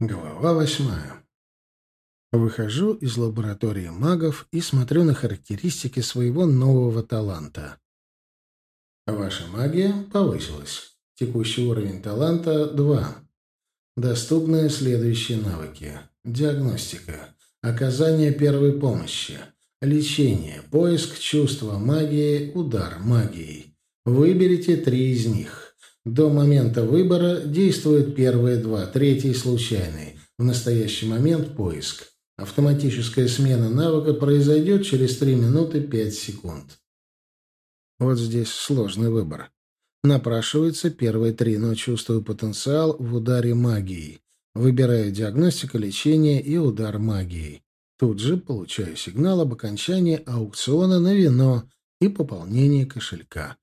Глава восьмая. Выхожу из лаборатории магов и смотрю на характеристики своего нового таланта. Ваша магия повысилась. Текущий уровень таланта — 2. Доступны следующие навыки. Диагностика. Оказание первой помощи. Лечение. Поиск чувства магии. Удар магией. Выберите три из них. До момента выбора действуют первые два, третий случайный. В настоящий момент поиск. Автоматическая смена навыка произойдет через 3 минуты 5 секунд. Вот здесь сложный выбор. Напрашивается первые три, но чувствую потенциал в ударе магией. Выбираю диагностика, лечение и удар магией. Тут же получаю сигнал об окончании аукциона на вино и пополнении кошелька.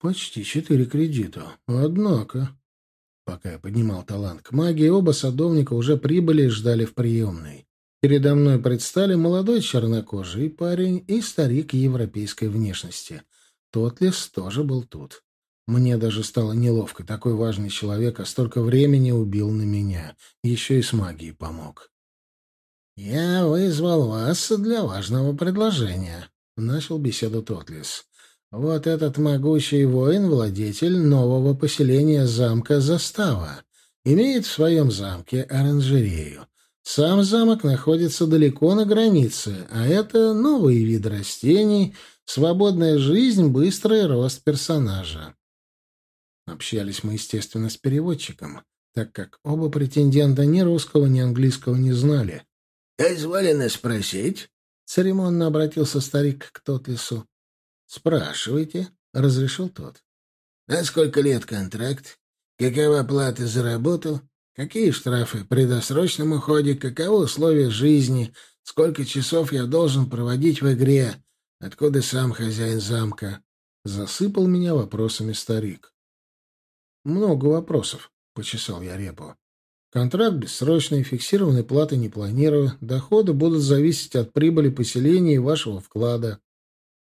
Почти четыре кредита. Однако... Пока я поднимал талант к магии, оба садовника уже прибыли и ждали в приемной. Передо мной предстали молодой чернокожий парень и старик европейской внешности. Тотлис тоже был тут. Мне даже стало неловко. Такой важный человек, а столько времени убил на меня. Еще и с магией помог. «Я вызвал вас для важного предложения», — начал беседу Тотлис. Вот этот могучий воин — владетель нового поселения замка Застава. Имеет в своем замке оранжерею. Сам замок находится далеко на границе, а это новый вид растений, свободная жизнь, быстрый рост персонажа. Общались мы, естественно, с переводчиком, так как оба претендента ни русского, ни английского не знали. «Дозволено спросить?» — церемонно обратился старик к Тотлису. «Спрашивайте», — разрешил тот. «На сколько лет контракт? Какова плата за работу? Какие штрафы при досрочном уходе? Каковы условия жизни? Сколько часов я должен проводить в игре? Откуда сам хозяин замка?» Засыпал меня вопросами старик. «Много вопросов», — почесал я репу. «Контракт бессрочный, фиксированной платы не планирую, доходы будут зависеть от прибыли поселения и вашего вклада.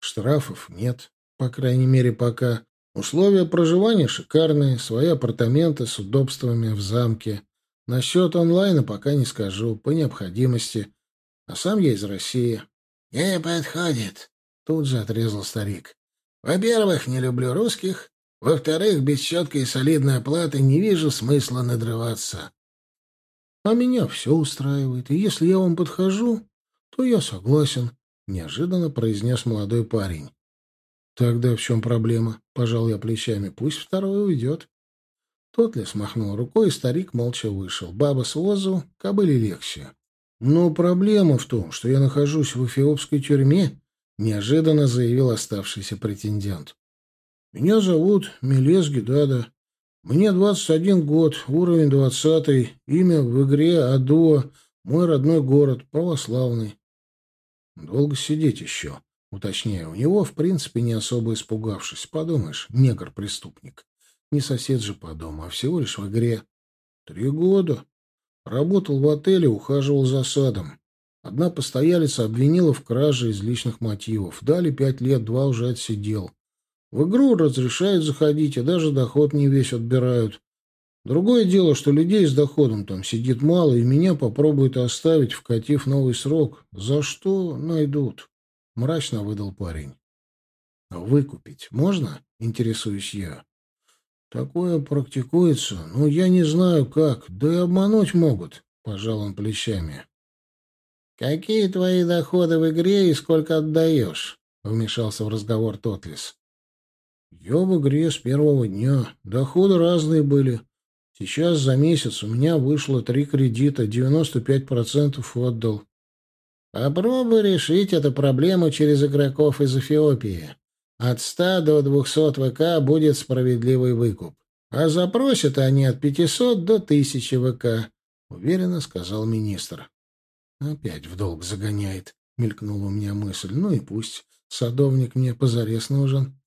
Штрафов нет, по крайней мере, пока. Условия проживания шикарные, свои апартаменты с удобствами в замке. Насчет онлайна пока не скажу, по необходимости. А сам я из России. — Не подходит, — тут же отрезал старик. — Во-первых, не люблю русских. Во-вторых, без четкой и солидной оплаты не вижу смысла надрываться. — А меня все устраивает, и если я вам подхожу, то я согласен, — неожиданно произнес молодой парень. «Тогда в чем проблема?» — пожал я плечами. «Пусть второй уйдет». Тот ли смахнул рукой, и старик молча вышел. Баба с возу, кобыли легче. «Но проблема в том, что я нахожусь в эфиопской тюрьме», — неожиданно заявил оставшийся претендент. «Меня зовут Мелес Гидада. Мне двадцать один год, уровень двадцатый, имя в игре Адуа, мой родной город, православный. Долго сидеть еще, уточняю. У него, в принципе, не особо испугавшись. Подумаешь, негр-преступник. Не сосед же по дому, а всего лишь в игре. Три года. Работал в отеле, ухаживал за садом. Одна постоялица обвинила в краже из личных мотивов. Дали пять лет, два уже отсидел. В игру разрешают заходить, и даже доход не весь отбирают. Другое дело, что людей с доходом там сидит мало, и меня попробуют оставить, вкатив новый срок. За что найдут? Мрачно выдал парень. Выкупить можно? Интересуюсь я. Такое практикуется, но я не знаю как, да и обмануть могут, пожал он плечами. Какие твои доходы в игре и сколько отдаешь? Вмешался в разговор Тотлис. Я в игре с первого дня. Доходы разные были. Сейчас за месяц у меня вышло три кредита, 95% отдал. Попробуй решить эту проблему через игроков из Эфиопии. От 100 до 200 ВК будет справедливый выкуп. А запросят они от 500 до 1000 ВК, — уверенно сказал министр. Опять в долг загоняет, — мелькнула у меня мысль. Ну и пусть. Садовник мне позарез нужен.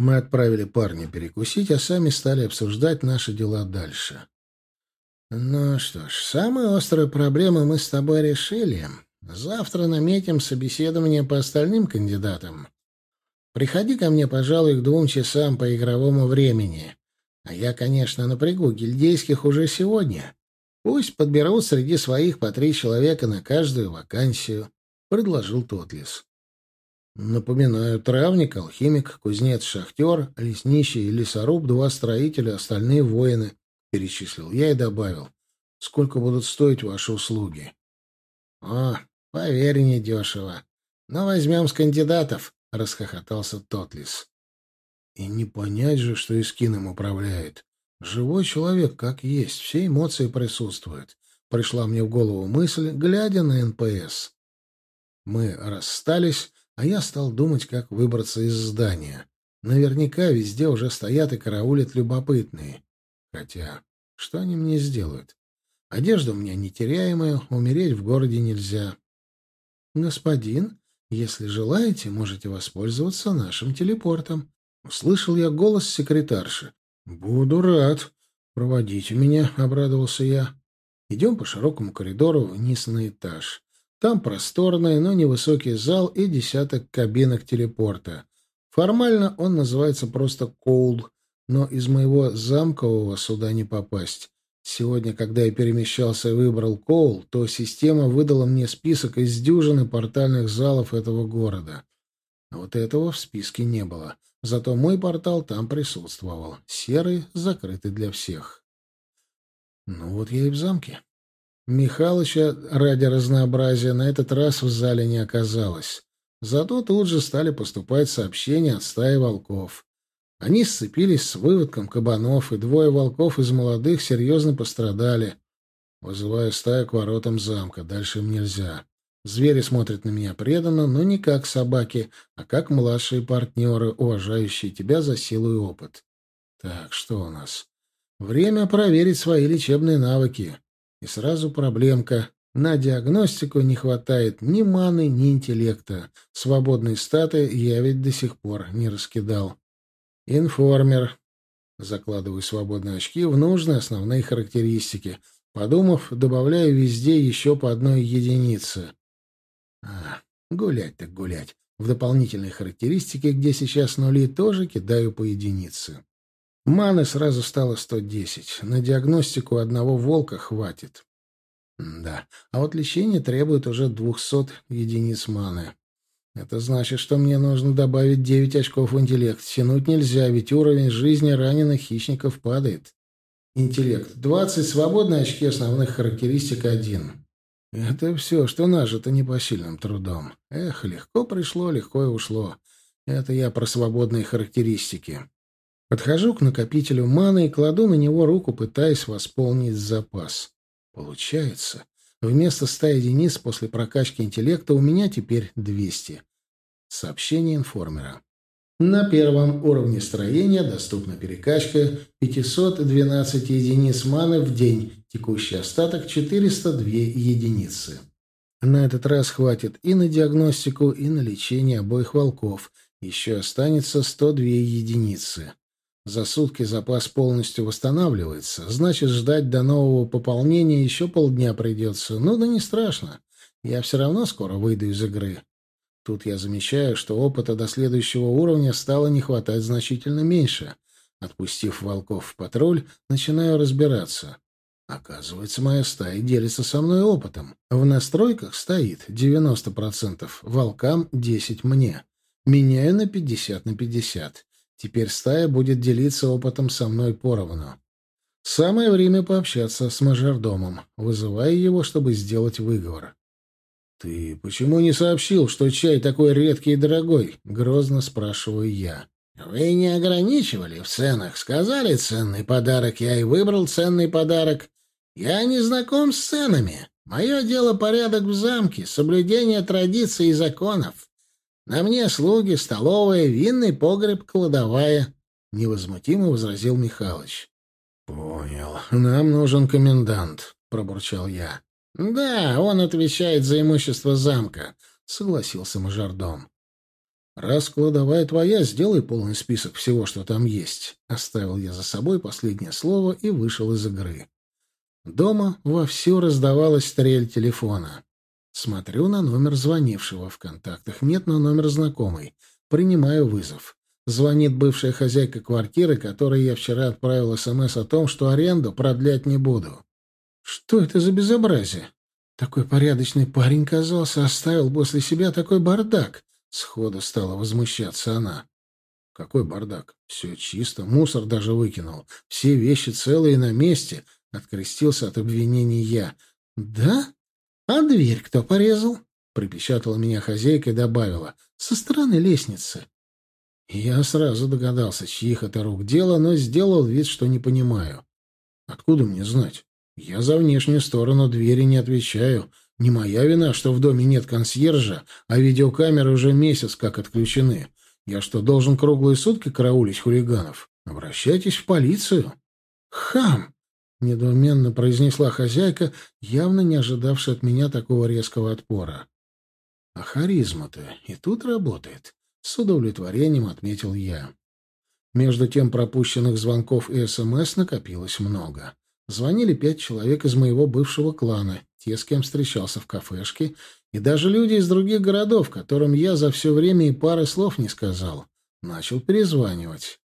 Мы отправили парня перекусить, а сами стали обсуждать наши дела дальше. «Ну что ж, самую острую проблему мы с тобой решили. Завтра наметим собеседование по остальным кандидатам. Приходи ко мне, пожалуй, к двум часам по игровому времени. А я, конечно, напрягу гильдейских уже сегодня. Пусть подберут среди своих по три человека на каждую вакансию, — предложил Тотлис. Напоминаю, травник, алхимик, кузнец, шахтер, лесничий и лесоруб, два строителя, остальные воины, — перечислил я и добавил. Сколько будут стоить ваши услуги? — О, поверь, недешево. Но возьмем с кандидатов, — расхохотался Тотлис. И не понять же, что Искин им управляет. Живой человек, как есть, все эмоции присутствуют. Пришла мне в голову мысль, глядя на НПС. Мы расстались, а я стал думать, как выбраться из здания. Наверняка везде уже стоят и караулят любопытные. Хотя, что они мне сделают? Одежда у меня нетеряемая, умереть в городе нельзя. Господин, если желаете, можете воспользоваться нашим телепортом. Услышал я голос секретарши. «Буду рад. Проводите меня», — обрадовался я. Идем по широкому коридору вниз на этаж. Там просторный, но невысокий зал и десяток кабинок телепорта. Формально он называется просто «Коул», но из моего замкового сюда не попасть. Сегодня, когда я перемещался и выбрал Коул, то система выдала мне список из дюжины портальных залов этого города. Вот этого в списке не было. Зато мой портал там присутствовал. Серый, закрытый для всех. Ну вот я и в замке. Михалыча ради разнообразия на этот раз в зале не оказалось. Зато тут же стали поступать сообщения от стаи волков. Они сцепились с выводком кабанов, и двое волков из молодых серьезно пострадали. Вызываю стаю к воротам замка. Дальше им нельзя. Звери смотрят на меня преданно, но не как собаки, а как младшие партнеры, уважающие тебя за силу и опыт. Так, что у нас? Время проверить свои лечебные навыки. И сразу проблемка. На диагностику не хватает ни маны, ни интеллекта. Свободные статы я ведь до сих пор не раскидал. Информер. Закладываю свободные очки в нужные основные характеристики. Подумав, добавляю везде еще по одной единице. А, гулять так гулять. В дополнительной характеристике, где сейчас нули, тоже кидаю по единице. Маны сразу стало 110. На диагностику одного волка хватит. Да, а вот лечение требует уже 200 единиц маны. Это значит, что мне нужно добавить 9 очков интеллект. Тянуть нельзя, ведь уровень жизни раненых хищников падает. Интеллект 20, свободные очки основных характеристик 1. Это все, что нажито непосильным трудом. Эх, легко пришло, легко и ушло. Это я про свободные характеристики. Подхожу к накопителю маны и кладу на него руку, пытаясь восполнить запас. Получается. Вместо ста единиц после прокачки интеллекта у меня теперь 200. Сообщение информера. На первом уровне строения доступна перекачка 512 единиц маны в день Текущий остаток 402 единицы. На этот раз хватит и на диагностику, и на лечение обоих волков. Еще останется 102 единицы. За сутки запас полностью восстанавливается, значит, ждать до нового пополнения еще полдня придется. Ну да не страшно. Я все равно скоро выйду из игры. Тут я замечаю, что опыта до следующего уровня стало не хватать значительно меньше. Отпустив волков в патруль, начинаю разбираться. Оказывается, моя стая делится со мной опытом. В настройках стоит 90%, волкам 10 мне. Меняю на 50 на 50. Теперь стая будет делиться опытом со мной поровну. Самое время пообщаться с мажордомом, вызывая его, чтобы сделать выговор. «Ты почему не сообщил, что чай такой редкий и дорогой?» — грозно спрашиваю я. «Вы не ограничивали в ценах. Сказали ценный подарок, я и выбрал ценный подарок. Я не знаком с ценами. Мое дело порядок в замке, соблюдение традиций и законов. На мне слуги, столовая, винный погреб, кладовая. Невозмутимо возразил Михалыч. Понял. Нам нужен комендант, пробурчал я. Да, он отвечает за имущество замка, согласился мажордом. «Раз кладовая твоя, сделай полный список всего, что там есть». Оставил я за собой последнее слово и вышел из игры. Дома вовсю раздавалась стрель телефона. Смотрю на номер звонившего. В контактах нет, но номер знакомый. Принимаю вызов. Звонит бывшая хозяйка квартиры, которой я вчера отправил СМС о том, что аренду продлять не буду. Что это за безобразие? Такой порядочный парень казался, оставил после себя такой бардак. Сходу стала возмущаться она. Какой бардак? Все чисто, мусор даже выкинул. Все вещи целые на месте. Открестился от обвинений я. Да? А дверь кто порезал? Припечатала меня хозяйка и добавила. Со стороны лестницы. Я сразу догадался, чьих это рук дело, но сделал вид, что не понимаю. Откуда мне знать? Я за внешнюю сторону двери не отвечаю. Не моя вина, что в доме нет консьержа, а видеокамеры уже месяц как отключены. Я что, должен круглые сутки караулить хулиганов? Обращайтесь в полицию. Хам! Недоуменно произнесла хозяйка, явно не ожидавшая от меня такого резкого отпора. А харизма-то и тут работает. С удовлетворением отметил я. Между тем пропущенных звонков и СМС накопилось много. Звонили пять человек из моего бывшего клана, те, с кем встречался в кафешке, и даже люди из других городов, которым я за все время и пары слов не сказал. Начал перезванивать.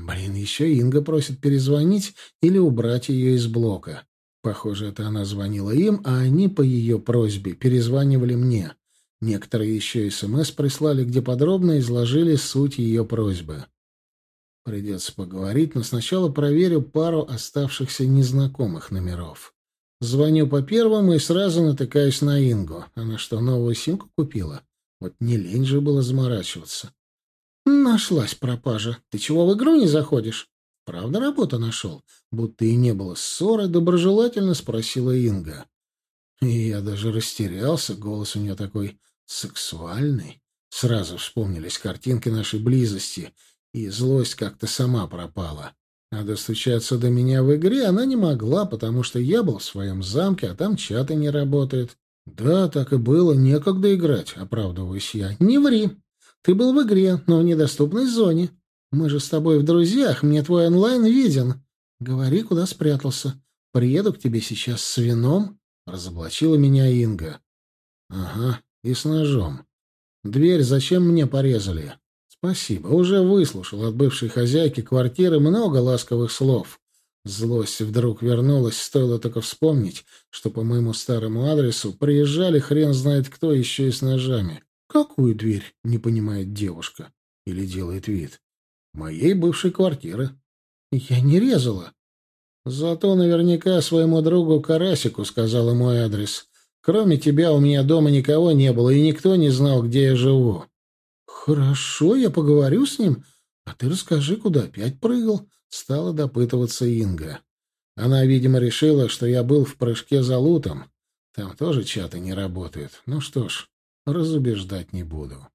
Блин, еще Инга просит перезвонить или убрать ее из блока. Похоже, это она звонила им, а они по ее просьбе перезванивали мне. Некоторые еще СМС прислали, где подробно изложили суть ее просьбы. Придется поговорить, но сначала проверю пару оставшихся незнакомых номеров. Звоню по первому и сразу натыкаюсь на Ингу. Она что, новую симку купила? Вот не лень же было заморачиваться. Нашлась пропажа. Ты чего в игру не заходишь? Правда, работу нашел? Будто и не было ссоры, доброжелательно спросила Инга. И я даже растерялся, голос у нее такой Сексуальный? Сразу вспомнились картинки нашей близости, и злость как-то сама пропала. А достучаться до меня в игре она не могла, потому что я был в своем замке, а там чаты не работают. Да, так и было, некогда играть, оправдываюсь я. Не ври. Ты был в игре, но в недоступной зоне. Мы же с тобой в друзьях, мне твой онлайн виден. Говори, куда спрятался. Приеду к тебе сейчас с вином. Разоблачила меня Инга. Ага, и с ножом. Дверь зачем мне порезали? Спасибо, уже выслушал от бывшей хозяйки квартиры много ласковых слов. Злость вдруг вернулась, стоило только вспомнить, что по моему старому адресу приезжали хрен знает кто еще и с ножами. «Какую дверь?» — не понимает девушка. Или делает вид. «Моей бывшей квартиры». «Я не резала». «Зато наверняка своему другу Карасику сказала мой адрес. Кроме тебя у меня дома никого не было, и никто не знал, где я живу. Хорошо, я поговорю с ним. А ты расскажи, куда опять прыгал? Стала допытываться Инга. Она, видимо, решила, что я был в прыжке за лутом. Там тоже чаты не работают. Ну что ж, разубеждать не буду.